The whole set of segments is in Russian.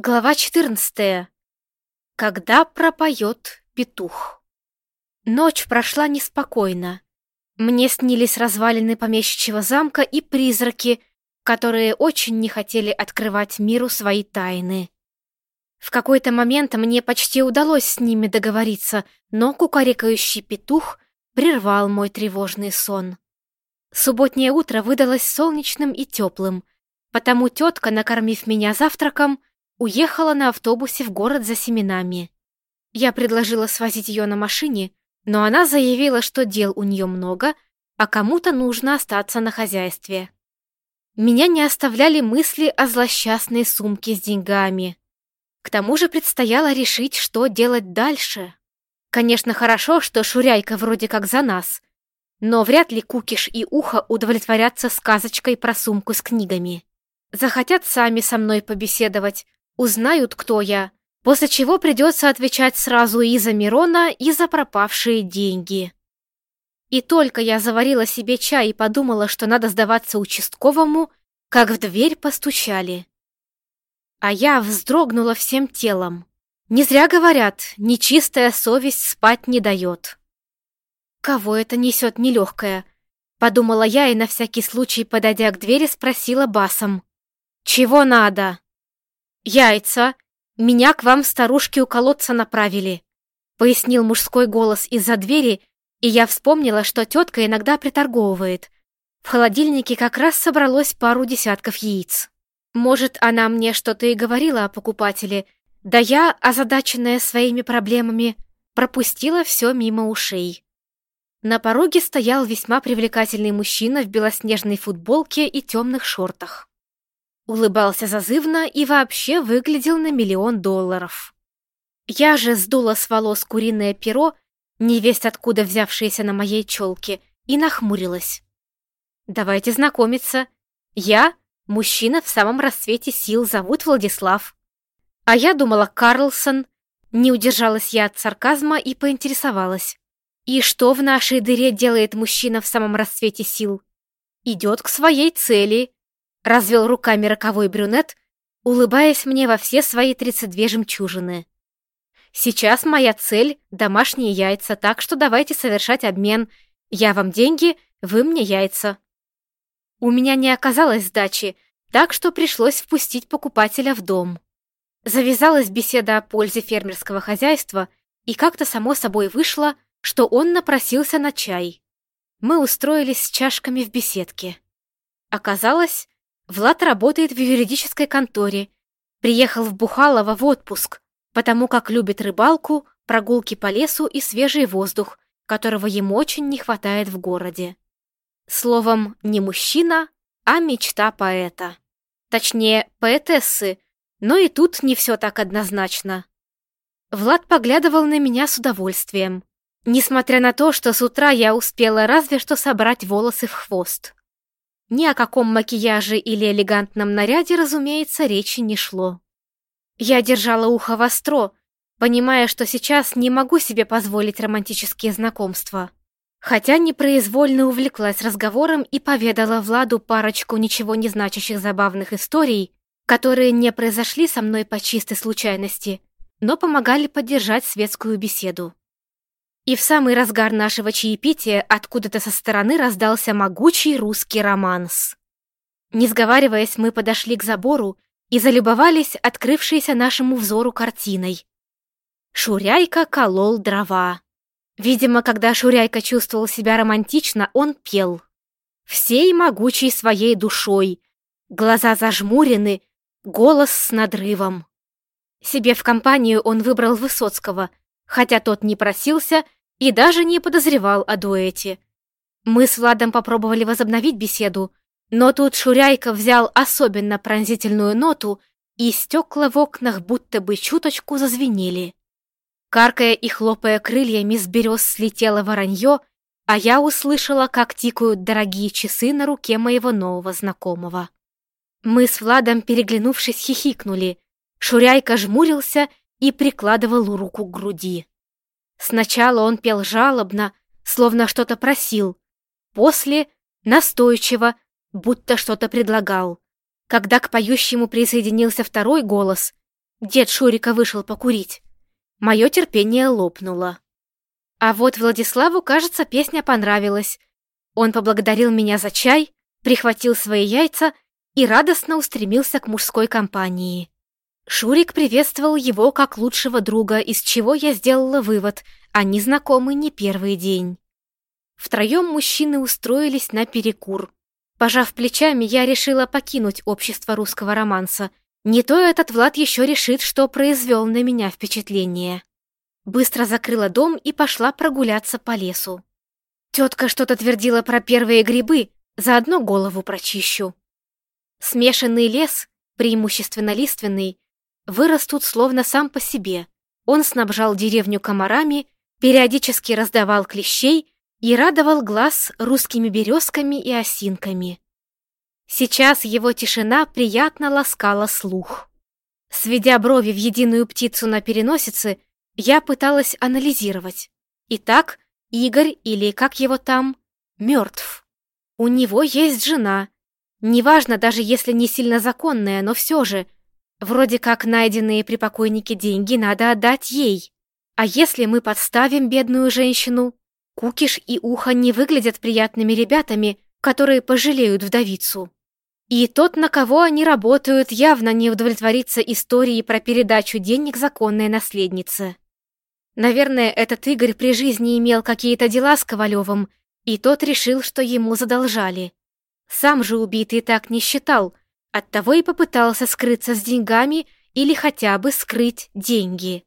Глава 14. Когда пропоет петух. Ночь прошла неспокойно. Мне снились развалины помещичьего замка и призраки, которые очень не хотели открывать миру свои тайны. В какой-то момент мне почти удалось с ними договориться, но кукарекающий петух прервал мой тревожный сон. Субботнее утро выдалось солнечным и теплым, потому тетка, накормив меня завтраком, уехала на автобусе в город за семенами. Я предложила свозить ее на машине, но она заявила, что дел у нее много, а кому-то нужно остаться на хозяйстве. Меня не оставляли мысли о злосчастной сумке с деньгами. К тому же предстояло решить, что делать дальше. Конечно, хорошо, что Шуряйка вроде как за нас, но вряд ли Кукиш и Ухо удовлетворятся сказочкой про сумку с книгами. Захотят сами со мной побеседовать, узнают, кто я, после чего придется отвечать сразу и за Мирона, и за пропавшие деньги. И только я заварила себе чай и подумала, что надо сдаваться участковому, как в дверь постучали. А я вздрогнула всем телом. Не зря говорят, нечистая совесть спать не дает. Кого это несет нелегкое? Подумала я и на всякий случай, подойдя к двери, спросила басом. «Чего надо?» «Яйца! Меня к вам старушки у колодца направили», пояснил мужской голос из-за двери, и я вспомнила, что тетка иногда приторговывает. В холодильнике как раз собралось пару десятков яиц. Может, она мне что-то и говорила о покупателе, да я, озадаченная своими проблемами, пропустила все мимо ушей. На пороге стоял весьма привлекательный мужчина в белоснежной футболке и темных шортах. Улыбался зазывно и вообще выглядел на миллион долларов. Я же сдула с волос куриное перо, невесть откуда взявшееся на моей челке, и нахмурилась. «Давайте знакомиться. Я — мужчина в самом расцвете сил, зовут Владислав. А я думала Карлсон. Не удержалась я от сарказма и поинтересовалась. И что в нашей дыре делает мужчина в самом расцвете сил? Идет к своей цели, развел руками роковой брюнет, улыбаясь мне во все свои тридцать две жемчужины. «Сейчас моя цель — домашние яйца, так что давайте совершать обмен. Я вам деньги, вы мне яйца». У меня не оказалось сдачи, так что пришлось впустить покупателя в дом. Завязалась беседа о пользе фермерского хозяйства, и как-то само собой вышло, что он напросился на чай. Мы устроились с чашками в беседке. Оказалось, Влад работает в юридической конторе. Приехал в Бухалово в отпуск, потому как любит рыбалку, прогулки по лесу и свежий воздух, которого ему очень не хватает в городе. Словом, не мужчина, а мечта поэта. Точнее, поэтессы, но и тут не все так однозначно. Влад поглядывал на меня с удовольствием, несмотря на то, что с утра я успела разве что собрать волосы в хвост. Ни о каком макияже или элегантном наряде, разумеется, речи не шло. Я держала ухо востро, понимая, что сейчас не могу себе позволить романтические знакомства. Хотя непроизвольно увлеклась разговором и поведала Владу парочку ничего не значащих забавных историй, которые не произошли со мной по чистой случайности, но помогали поддержать светскую беседу. И в самый разгар нашего чаепития откуда-то со стороны раздался могучий русский романс. Не сговариваясь, мы подошли к забору и залюбовались открывшейся нашему взору картиной. Шуряйка колол дрова. Видимо, когда Шуряйка чувствовал себя романтично, он пел. Всей могучей своей душой, глаза зажмурены, голос с надрывом. Себе в компанию он выбрал Высоцкого, хотя тот не просился и даже не подозревал о дуэте. Мы с Владом попробовали возобновить беседу, но тут Шуряйка взял особенно пронзительную ноту, и стекла в окнах будто бы чуточку зазвенели. Каркая и хлопая крыльями с берез слетело воронье, а я услышала, как тикают дорогие часы на руке моего нового знакомого. Мы с Владом, переглянувшись, хихикнули. Шуряйка жмурился и прикладывал руку к груди. Сначала он пел жалобно, словно что-то просил, после — настойчиво, будто что-то предлагал. Когда к поющему присоединился второй голос, Дед Шурика вышел покурить. Мое терпение лопнуло. А вот Владиславу, кажется, песня понравилась. Он поблагодарил меня за чай, прихватил свои яйца и радостно устремился к мужской компании. Шурик приветствовал его как лучшего друга, из чего я сделала вывод, они знакомы не первый день. Втроем мужчины устроились на перекур. Пожав плечами, я решила покинуть общество русского романса. Не то этот Влад еще решит, что произвел на меня впечатление. Быстро закрыла дом и пошла прогуляться по лесу. Тетка что-то твердила про первые грибы, заодно голову прочищу. Смешанный лес, преимущественно лиственный, вырос тут словно сам по себе. Он снабжал деревню комарами, периодически раздавал клещей и радовал глаз русскими березками и осинками. Сейчас его тишина приятно ласкала слух. Сведя брови в единую птицу на переносице, я пыталась анализировать. Итак, Игорь, или как его там, мертв. У него есть жена. Неважно, даже если не сильно законная, но все же. Вроде как найденные при покойнике деньги надо отдать ей. А если мы подставим бедную женщину? Кукиш и Ухо не выглядят приятными ребятами, которые пожалеют вдовицу. И тот, на кого они работают, явно не удовлетворится историей про передачу денег законной наследнице. Наверное, этот Игорь при жизни имел какие-то дела с Ковалевым, и тот решил, что ему задолжали. Сам же убитый так не считал, оттого и попытался скрыться с деньгами или хотя бы скрыть деньги.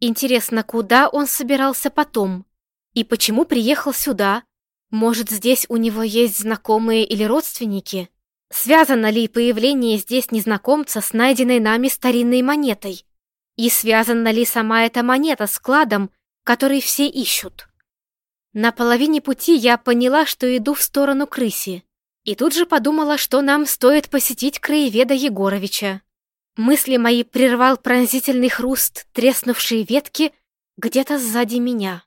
Интересно, куда он собирался потом? И почему приехал сюда? Может, здесь у него есть знакомые или родственники? Связано ли появление здесь незнакомца с найденной нами старинной монетой? И связана ли сама эта монета с кладом, который все ищут? На половине пути я поняла, что иду в сторону крыси, и тут же подумала, что нам стоит посетить краеведа Егоровича. Мысли мои прервал пронзительный хруст треснувшей ветки где-то сзади меня.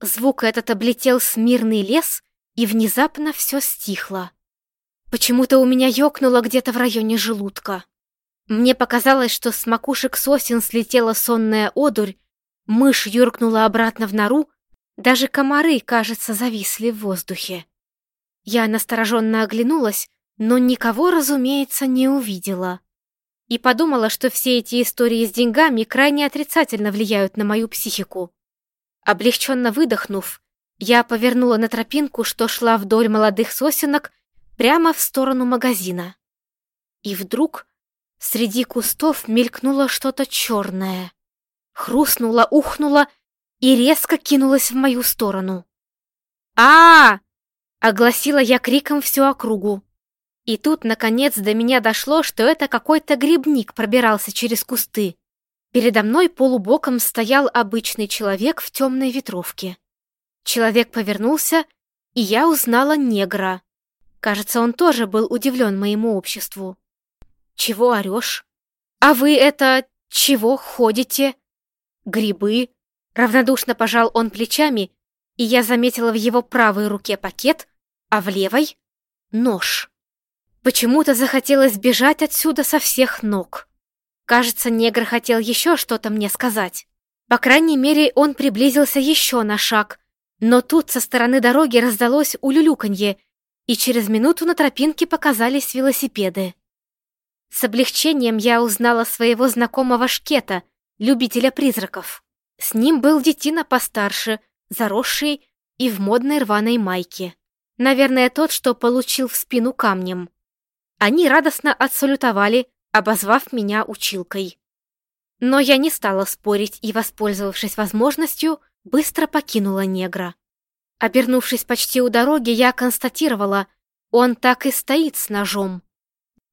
Звук этот облетел смирный лес, и внезапно все стихло. Почему-то у меня ёкнуло где-то в районе желудка. Мне показалось, что с макушек сосен слетела сонная одурь, мышь юркнула обратно в нору, даже комары, кажется, зависли в воздухе. Я настороженно оглянулась, но никого, разумеется, не увидела. И подумала, что все эти истории с деньгами крайне отрицательно влияют на мою психику. Облегченно выдохнув, я повернула на тропинку, что шла вдоль молодых сосенок, прямо в сторону магазина. И вдруг Среди кустов мелькнуло что-то черное. Хрустнуло, ухнуло и резко кинулось в мою сторону. а, -а, -а Огласила я криком всю округу. И тут, наконец, до меня дошло, что это какой-то грибник пробирался через кусты. Передо мной полубоком стоял обычный человек в темной ветровке. Человек повернулся, и я узнала негра. Кажется, он тоже был удивлен моему обществу. Чего орешь? А вы это... чего ходите? Грибы? Равнодушно пожал он плечами, и я заметила в его правой руке пакет, а в левой — нож. Почему-то захотелось бежать отсюда со всех ног. Кажется, негр хотел еще что-то мне сказать. По крайней мере, он приблизился еще на шаг, но тут со стороны дороги раздалось улюлюканье, и через минуту на тропинке показались велосипеды. С облегчением я узнала своего знакомого Шкета, любителя призраков. С ним был детина постарше, заросший и в модной рваной майке. Наверное, тот, что получил в спину камнем. Они радостно отсалютовали, обозвав меня училкой. Но я не стала спорить и, воспользовавшись возможностью, быстро покинула негра. Обернувшись почти у дороги, я констатировала, он так и стоит с ножом.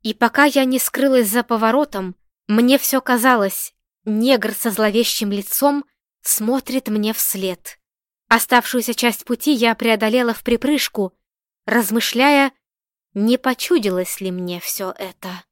И пока я не скрылась за поворотом, мне все казалось, негр со зловещим лицом смотрит мне вслед. Оставшуюся часть пути я преодолела в припрыжку, размышляя, не почудилось ли мне все это.